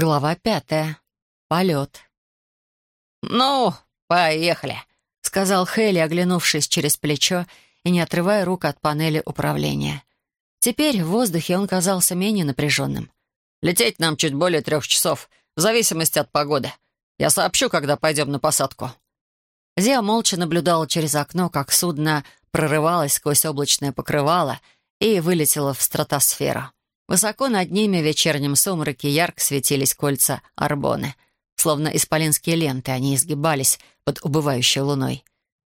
Глава пятая. Полет. «Ну, поехали», — сказал Хелли, оглянувшись через плечо и не отрывая рук от панели управления. Теперь в воздухе он казался менее напряженным. «Лететь нам чуть более трех часов, в зависимости от погоды. Я сообщу, когда пойдем на посадку». Зия молча наблюдала через окно, как судно прорывалось сквозь облачное покрывало и вылетело в стратосферу. Высоко над ними в вечернем сумраке ярко светились кольца Арбоны. Словно исполинские ленты они изгибались под убывающей луной.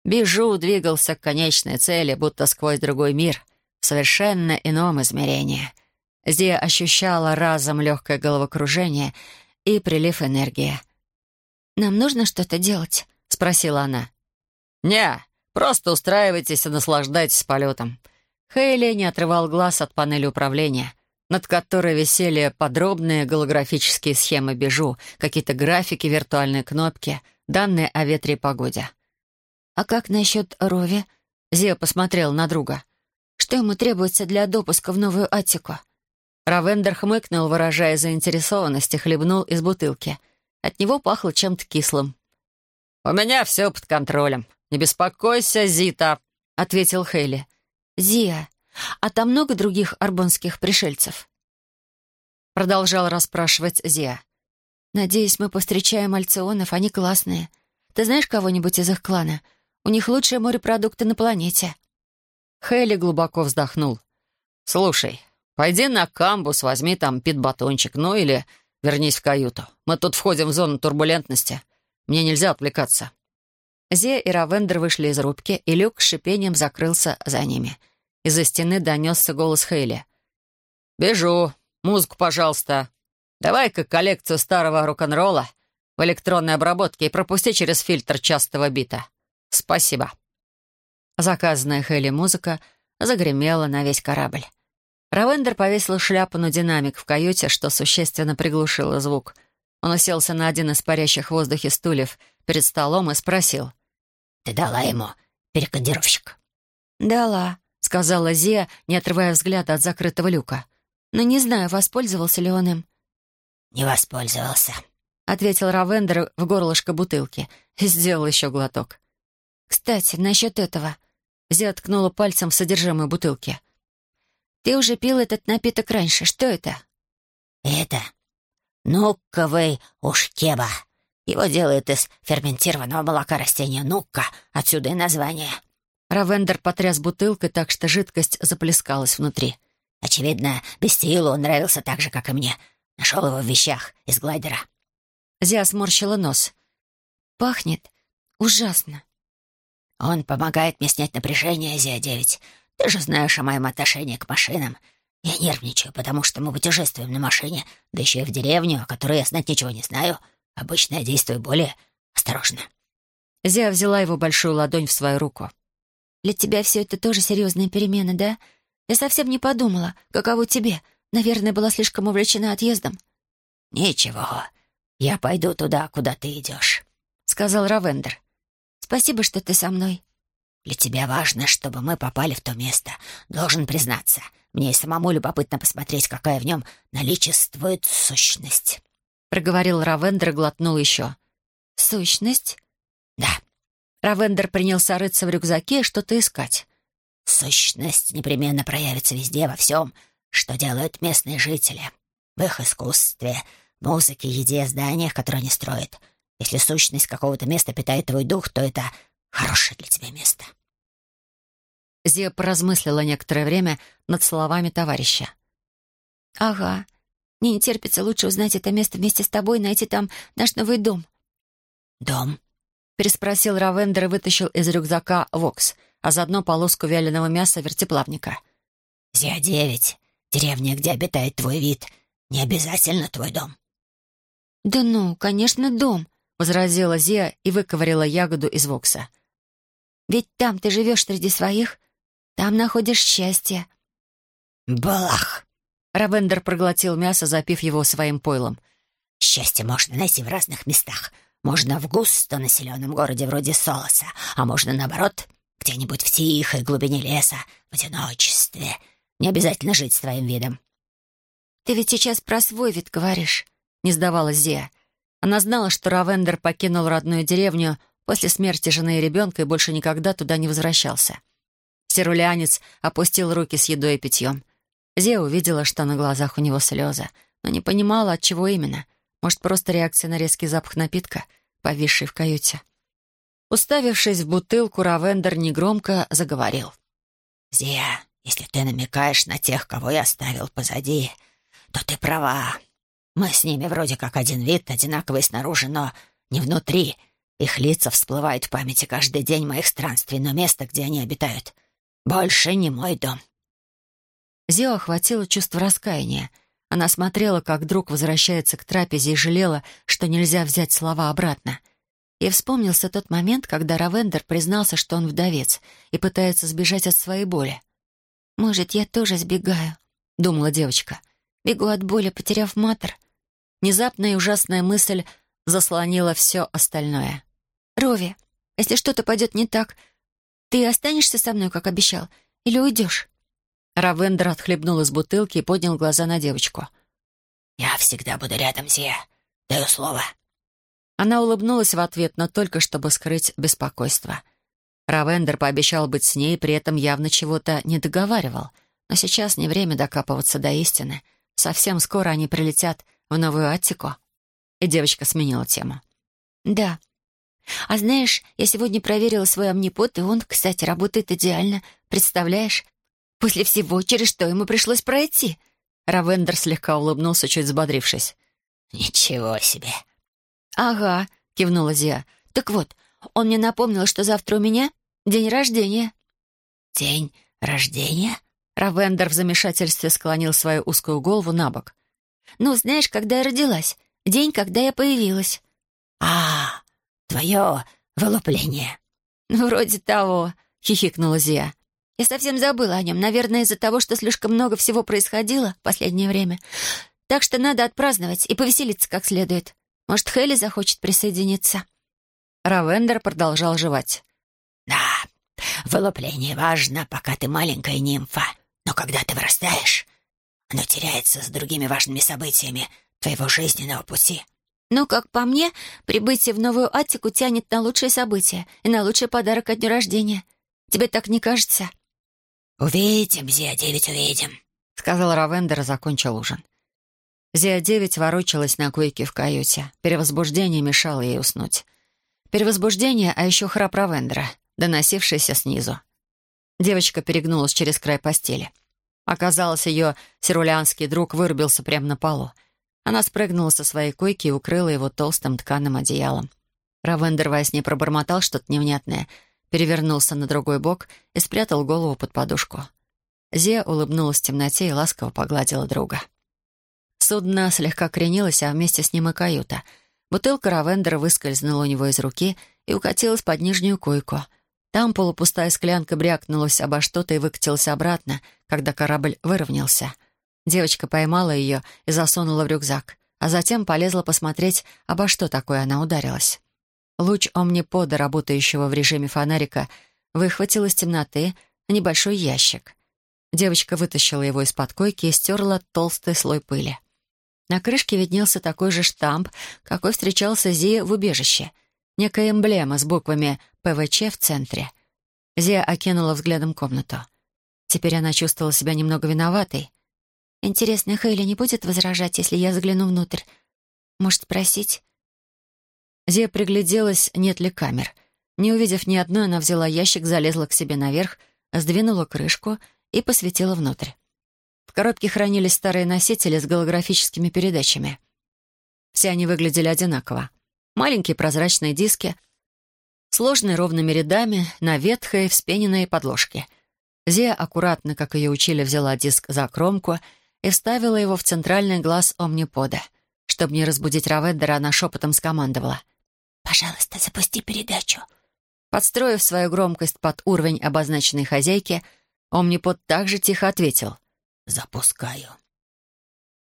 Бижу двигался к конечной цели, будто сквозь другой мир, в совершенно ином измерении. Зия ощущала разом легкое головокружение и прилив энергии. «Нам нужно что-то делать?» — спросила она. «Не, просто устраивайтесь и наслаждайтесь полетом». Хейли не отрывал глаз от панели управления — над которой висели подробные голографические схемы бежу, какие-то графики, виртуальные кнопки, данные о ветре и погоде. «А как насчет Рови?» Зия посмотрел на друга. «Что ему требуется для допуска в новую Аттику?» Равендер хмыкнул, выражая заинтересованность, и хлебнул из бутылки. От него пахло чем-то кислым. «У меня все под контролем. Не беспокойся, Зита», — ответил Хейли. «Зия, а там много других арбонских пришельцев?» Продолжал расспрашивать Зия. «Надеюсь, мы повстречаем альционов, они классные. Ты знаешь кого-нибудь из их клана? У них лучшие морепродукты на планете». Хейли глубоко вздохнул. «Слушай, пойди на камбус, возьми там пит-батончик, ну или вернись в каюту. Мы тут входим в зону турбулентности. Мне нельзя отвлекаться». Зия и Равендер вышли из рубки, и люк с шипением закрылся за ними — из-за стены донесся голос Хейли. «Бежу. Музыку, пожалуйста. Давай-ка коллекцию старого рок-н-ролла в электронной обработке и пропусти через фильтр частого бита. Спасибо». Заказанная Хейли музыка загремела на весь корабль. Равендер повесил шляпу на динамик в каюте, что существенно приглушило звук. Он уселся на один из парящих в воздухе стульев перед столом и спросил. «Ты дала ему перекодировщик?» «Дала», — сказала Зия, не отрывая взгляда от закрытого люка. «Но не знаю, воспользовался ли он им». «Не воспользовался», — ответил Равендер в горлышко бутылки и сделал еще глоток. «Кстати, насчет этого...» Зия ткнула пальцем в содержимое бутылки. «Ты уже пил этот напиток раньше. Что это?» «Это нукковый ушкеба. Его делают из ферментированного молока растения нукка. Отсюда и название». Равендер потряс бутылкой так, что жидкость заплескалась внутри. «Очевидно, Бестиилу он нравился так же, как и мне. Нашел его в вещах из глайдера». Зия сморщила нос. «Пахнет ужасно». «Он помогает мне снять напряжение, Зия-9. Ты же знаешь о моем отношении к машинам. Я нервничаю, потому что мы путешествуем на машине, да еще и в деревню, о которой я знать ничего не знаю. Обычно я действую более осторожно». Зия взяла его большую ладонь в свою руку. Для тебя все это тоже серьезная перемена, да? Я совсем не подумала, каково тебе. Наверное, была слишком увлечена отъездом». «Ничего, я пойду туда, куда ты идешь», — сказал Равендер. «Спасибо, что ты со мной». «Для тебя важно, чтобы мы попали в то место. Должен признаться, мне и самому любопытно посмотреть, какая в нем наличествует сущность», — проговорил Равендер глотнул еще. «Сущность?» «Да, Равендер принялся рыться в рюкзаке и что-то искать. «Сущность непременно проявится везде, во всем, что делают местные жители. В их искусстве, музыке, еде, зданиях, которые они строят. Если сущность какого-то места питает твой дух, то это хорошее для тебя место». Зия поразмыслила некоторое время над словами товарища. «Ага. Не терпится лучше узнать это место вместе с тобой и найти там наш новый дом». «Дом?» Переспросил Равендер и вытащил из рюкзака вокс, а заодно полоску вяленого мяса вертеплавника. «Зия-9, деревня, где обитает твой вид, не обязательно твой дом». «Да ну, конечно, дом», — возразила Зия и выковырила ягоду из вокса. «Ведь там ты живешь среди своих, там находишь счастье». «Балах!» Равендер проглотил мясо, запив его своим пойлом. «Счастье можно найти в разных местах, можно в густонаселенном городе вроде Солоса, а можно, наоборот, где-нибудь в тихой глубине леса, в одиночестве. Не обязательно жить с твоим видом». «Ты ведь сейчас про свой вид говоришь». — не сдавалась Зия. Она знала, что Равендер покинул родную деревню после смерти жены и ребенка и больше никогда туда не возвращался. Сирулянец опустил руки с едой и питьем. Зия увидела, что на глазах у него слезы, но не понимала, от чего именно. Может, просто реакция на резкий запах напитка, повисший в каюте. Уставившись в бутылку, Равендер негромко заговорил. «Зия, если ты намекаешь на тех, кого я оставил позади, то ты права. Мы с ними вроде как один вид, одинаковые снаружи, но не внутри. Их лица всплывают в памяти каждый день моих странствий, но место, где они обитают, больше не мой дом». Зио охватило чувство раскаяния. Она смотрела, как друг возвращается к трапезе и жалела, что нельзя взять слова обратно. И вспомнился тот момент, когда Равендер признался, что он вдовец и пытается сбежать от своей боли. «Может, я тоже сбегаю?» — думала девочка. «Бегу от боли, потеряв матер». Внезапная и ужасная мысль заслонила все остальное. «Рови, если что-то пойдет не так, ты останешься со мной, как обещал, или уйдешь?» Равендер отхлебнул из бутылки и поднял глаза на девочку. «Я всегда буду рядом, Зия. Даю слово». Она улыбнулась в ответ, но только чтобы скрыть беспокойство. Равендер пообещал быть с ней, при этом явно чего-то не договаривал. Но сейчас не время докапываться до истины. Совсем скоро они прилетят в Новую Аттику. И девочка сменила тему. «Да. А знаешь, я сегодня проверила свой амнипот, и он, кстати, работает идеально. Представляешь? После всего, через что ему пришлось пройти». Равендер слегка улыбнулся, чуть взбодрившись. «Ничего себе!» «Ага», — кивнула Зия. «Так вот, он мне напомнил, что завтра у меня день рождения». «День рождения?» Равендер в замешательстве склонил свою узкую голову на бок. «Ну, знаешь, когда я родилась? День, когда я появилась». «А, твое вылупление». «Ну, вроде того», — хихикнула Зия. Я совсем забыла о нем, наверное, из-за того, что слишком много всего происходило в последнее время. Так что надо отпраздновать и повеселиться как следует. Может, Хелли захочет присоединиться?» Равендер продолжал жевать. «Да, вылупление важно, пока ты маленькая нимфа. Но когда ты вырастаешь, оно теряется с другими важными событиями твоего жизненного пути». «Ну, как по мне, прибытие в Новую Аттику тянет на лучшие события и на лучший подарок от дня рождения. Тебе так не кажется?» «Увидим, Зия-9, увидим», — сказал Равендер и закончил ужин. Зия-9 ворочалась на койке в каюте. Перевозбуждение мешало ей уснуть. Перевозбуждение, а еще храп Равендера, доносившийся снизу. Девочка перегнулась через край постели. Оказалось, ее сирулянский друг вырубился прямо на полу. Она спрыгнула со своей койки и укрыла его толстым тканым одеялом. Равендер во сне пробормотал что-то невнятное — перевернулся на другой бок и спрятал голову под подушку. Зия улыбнулась в темноте и ласково погладила друга. Судно слегка кренилось, а вместе с ним и каюта. Бутылка Равендера выскользнула у него из руки и укатилась под нижнюю койку. Там полупустая склянка брякнулась обо что-то и выкатилась обратно, когда корабль выровнялся. Девочка поймала ее и засунула в рюкзак, а затем полезла посмотреть, обо что такое она ударилась. Луч омнипода, работающего в режиме фонарика, выхватил из темноты небольшой ящик. Девочка вытащила его из-под койки и стерла толстый слой пыли. На крышке виднелся такой же штамп, какой встречался Зия в убежище. Некая эмблема с буквами «ПВЧ» в центре. Зия окинула взглядом комнату. Теперь она чувствовала себя немного виноватой. «Интересно, Хейли не будет возражать, если я загляну внутрь? Может, спросить?» Зия пригляделась, нет ли камер. Не увидев ни одной, она взяла ящик, залезла к себе наверх, сдвинула крышку и посветила внутрь. В коробке хранились старые носители с голографическими передачами. Все они выглядели одинаково. Маленькие прозрачные диски, сложные ровными рядами на ветхой вспененной подложке. Зия аккуратно, как ее учили, взяла диск за кромку и вставила его в центральный глаз омнипода. Чтобы не разбудить Равендера, она шепотом скомандовала. «Пожалуйста, запусти передачу». Подстроив свою громкость под уровень обозначенной хозяйки, Омнипод также тихо ответил. «Запускаю».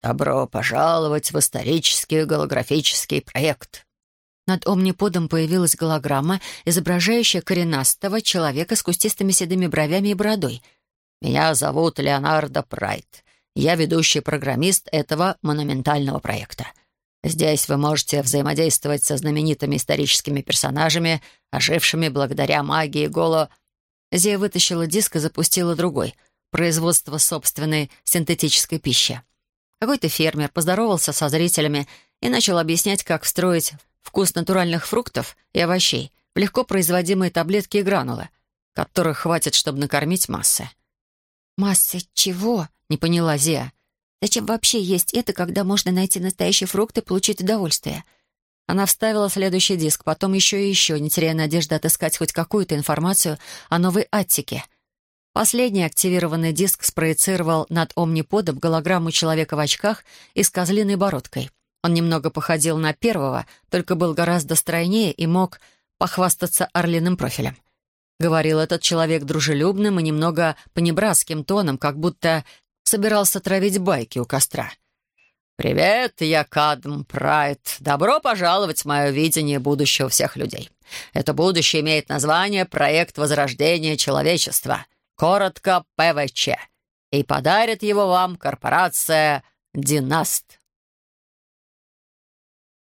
«Добро пожаловать в исторический голографический проект». Над Омниподом появилась голограмма, изображающая коренастого человека с кустистыми седыми бровями и бородой. «Меня зовут Леонардо Прайт. Я ведущий программист этого монументального проекта. Здесь вы можете взаимодействовать со знаменитыми историческими персонажами, ожившими благодаря магии Голо...» Зия вытащила диск и запустила другой — производство собственной синтетической пищи. Какой-то фермер поздоровался со зрителями и начал объяснять, как встроить вкус натуральных фруктов и овощей в легко производимые таблетки и гранулы, которых хватит, чтобы накормить массы. «Массы чего?» — не поняла Зия. «Зачем вообще есть это, когда можно найти настоящий фрукт и получить удовольствие?» Она вставила следующий диск, потом еще и еще, не теряя надежды отыскать хоть какую-то информацию о новой Аттике. Последний активированный диск спроецировал над омниподом голограмму человека в очках и с козлиной бородкой. Он немного походил на первого, только был гораздо стройнее и мог похвастаться орлиным профилем. Говорил этот человек дружелюбным и немного понебратским тоном, как будто собирался травить байки у костра. «Привет, я Кадм Прайд. Добро пожаловать в мое видение будущего всех людей. Это будущее имеет название «Проект Возрождения Человечества», коротко ПВЧ, и подарит его вам корпорация «Династ».